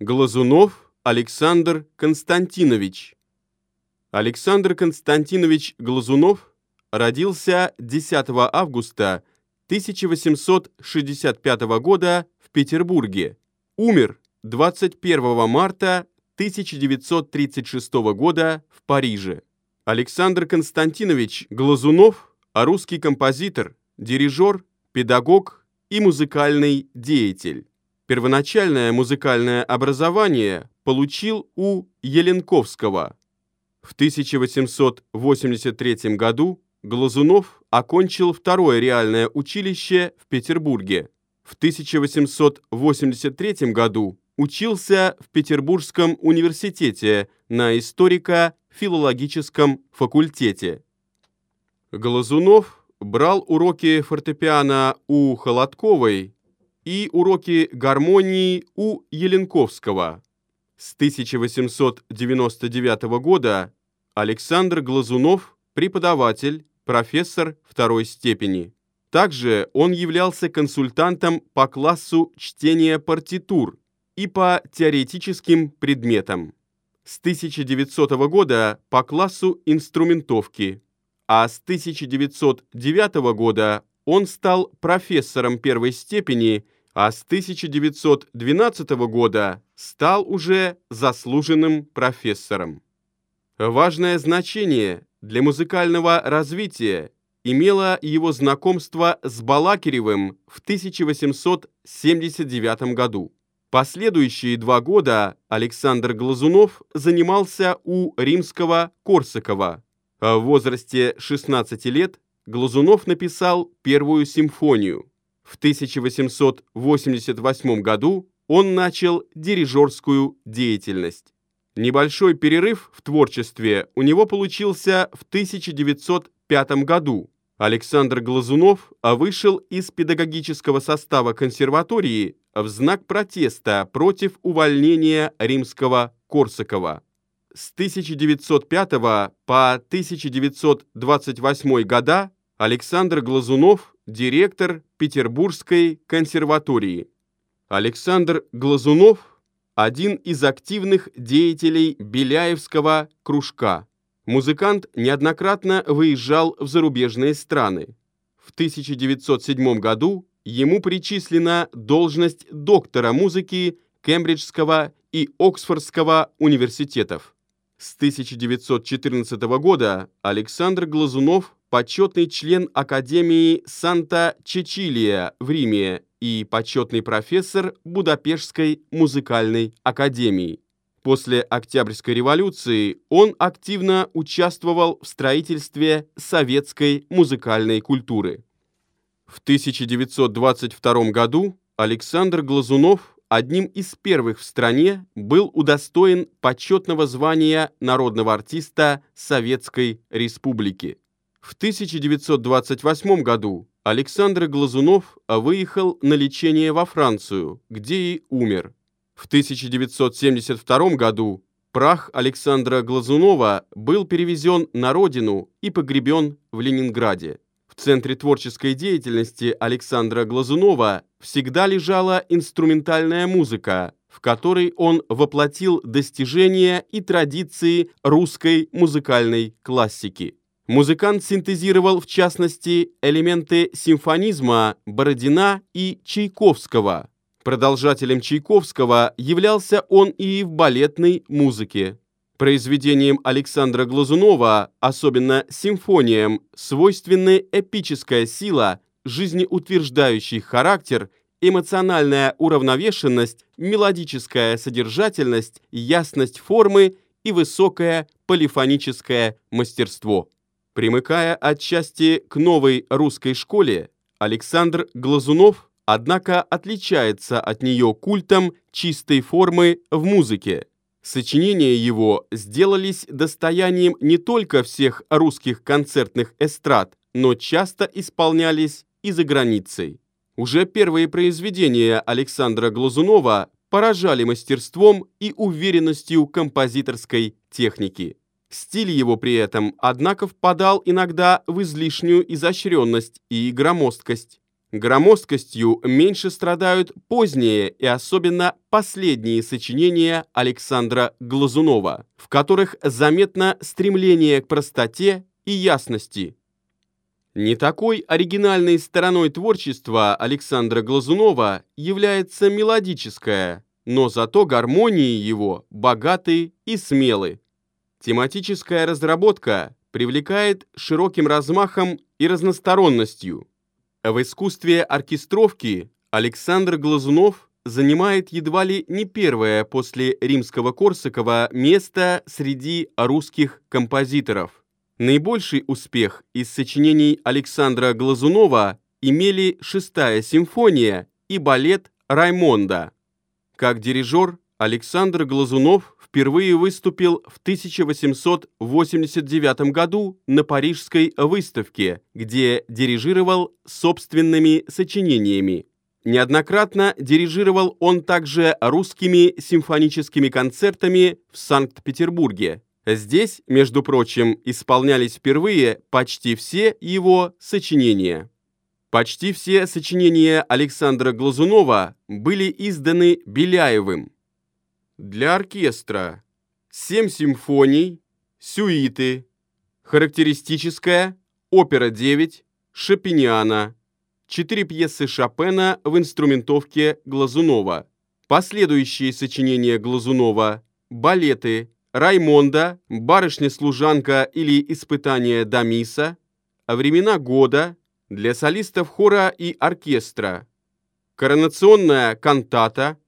Глазунов Александр Константинович. Александр Константинович Глазунов родился 10 августа 1865 года в Петербурге. Умер 21 марта 1936 года в Париже. Александр Константинович Глазунов – русский композитор, дирижер, педагог и музыкальный деятель. Первоначальное музыкальное образование получил у Еленковского. В 1883 году Глазунов окончил второе реальное училище в Петербурге. В 1883 году учился в Петербургском университете на историко-филологическом факультете. Глазунов брал уроки фортепиано у Холодковой и уроки гармонии у Еленковского. С 1899 года Александр Глазунов – преподаватель, профессор второй степени. Также он являлся консультантом по классу чтения партитур и по теоретическим предметам. С 1900 года по классу инструментовки, а с 1909 года он стал профессором первой степени, а с 1912 года стал уже заслуженным профессором. Важное значение для музыкального развития имело его знакомство с Балакиревым в 1879 году. Последующие два года Александр Глазунов занимался у римского Корсакова. В возрасте 16 лет Глазунов написал первую симфонию. В 1888 году он начал дирижерскую деятельность. Небольшой перерыв в творчестве у него получился в 1905 году, Александр Глазунов вышел из педагогического состава консерватории в знак протеста против увольнения римского Корсакова. С 1905 по 1928 года Александр Глазунов – директор Петербургской консерватории. Александр Глазунов – один из активных деятелей Беляевского кружка. Музыкант неоднократно выезжал в зарубежные страны. В 1907 году ему причислена должность доктора музыки Кембриджского и Оксфордского университетов. С 1914 года Александр Глазунов – почетный член Академии Санта-Чечилия в Риме и почетный профессор Будапештской музыкальной академии. После Октябрьской революции он активно участвовал в строительстве советской музыкальной культуры. В 1922 году Александр Глазунов одним из первых в стране был удостоен почетного звания народного артиста Советской Республики. В 1928 году Александр Глазунов выехал на лечение во Францию, где и умер. В 1972 году прах Александра Глазунова был перевезен на родину и погребен в Ленинграде. В центре творческой деятельности Александра Глазунова всегда лежала инструментальная музыка, в которой он воплотил достижения и традиции русской музыкальной классики. Музыкант синтезировал, в частности, элементы симфонизма Бородина и Чайковского – Продолжателем Чайковского являлся он и в балетной музыке. Произведением Александра Глазунова, особенно симфониям, свойственны эпическая сила, жизнеутверждающий характер, эмоциональная уравновешенность, мелодическая содержательность, ясность формы и высокое полифоническое мастерство. Примыкая отчасти к новой русской школе, Александр Глазунов однако отличается от нее культом чистой формы в музыке. Сочинения его сделались достоянием не только всех русских концертных эстрад, но часто исполнялись и за границей. Уже первые произведения Александра Глазунова поражали мастерством и уверенностью композиторской техники. Стиль его при этом, однако, впадал иногда в излишнюю изощренность и громоздкость. Громоздкостью меньше страдают поздние и особенно последние сочинения Александра Глазунова, в которых заметно стремление к простоте и ясности. Не такой оригинальной стороной творчества Александра Глазунова является мелодическая, но зато гармонии его богаты и смелы. Тематическая разработка привлекает широким размахом и разносторонностью. В искусстве оркестровки Александр Глазунов занимает едва ли не первое после римского Корсакова место среди русских композиторов. Наибольший успех из сочинений Александра Глазунова имели «Шестая симфония» и балет «Раймонда». Как дирижер Александр Глазунов впервые выступил в 1889 году на Парижской выставке, где дирижировал собственными сочинениями. Неоднократно дирижировал он также русскими симфоническими концертами в Санкт-Петербурге. Здесь, между прочим, исполнялись впервые почти все его сочинения. Почти все сочинения Александра Глазунова были изданы Беляевым. Для оркестра. Семь симфоний, сюиты, характеристическая, опера 9, Шопениана, четыре пьесы Шопена в инструментовке Глазунова, последующие сочинения Глазунова, балеты Раймонда, Барышня-служанка или Испытание Дамиса, Времена года, для солистов хора и оркестра, коронационная кантата,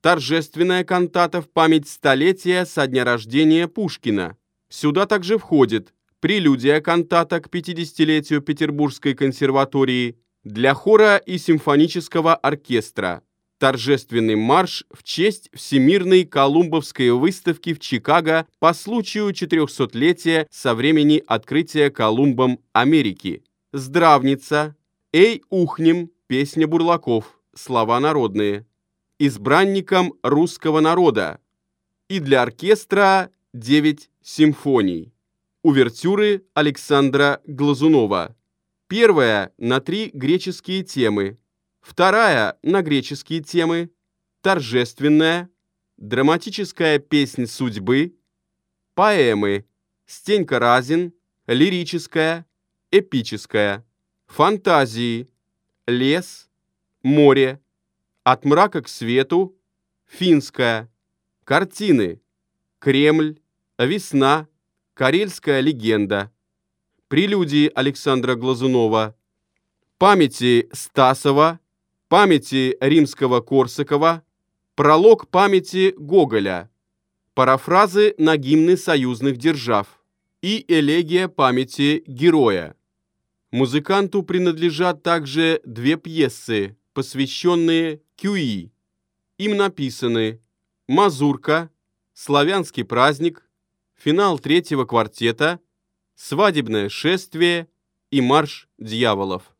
торжественная кантата в память столетия со дня рождения Пушкина. Сюда также входит прелюдия кантата к 50-летию Петербургской консерватории для хора и симфонического оркестра, торжественный марш в честь Всемирной Колумбовской выставки в Чикаго по случаю 400-летия со времени открытия Колумбом Америки. Здравница, Эй, ухнем, песня бурлаков, слова народные. Избранником русского народа. И для оркестра девять симфоний. Увертюры Александра Глазунова. Первая на три греческие темы. Вторая на греческие темы. Торжественная. Драматическая песнь судьбы. Поэмы. Стенька Разин. Лирическая эпическая, фантазии, лес, море, от мрака к свету, финская, картины, Кремль, весна, карельская легенда, прелюдии Александра Глазунова, памяти Стасова, памяти римского Корсакова, пролог памяти Гоголя, парафразы на гимны союзных держав и элегия памяти героя. Музыканту принадлежат также две пьесы, посвященные Кюи. Им написаны «Мазурка», «Славянский праздник», финал третьего квартета, «Свадебное шествие» и «Марш дьяволов».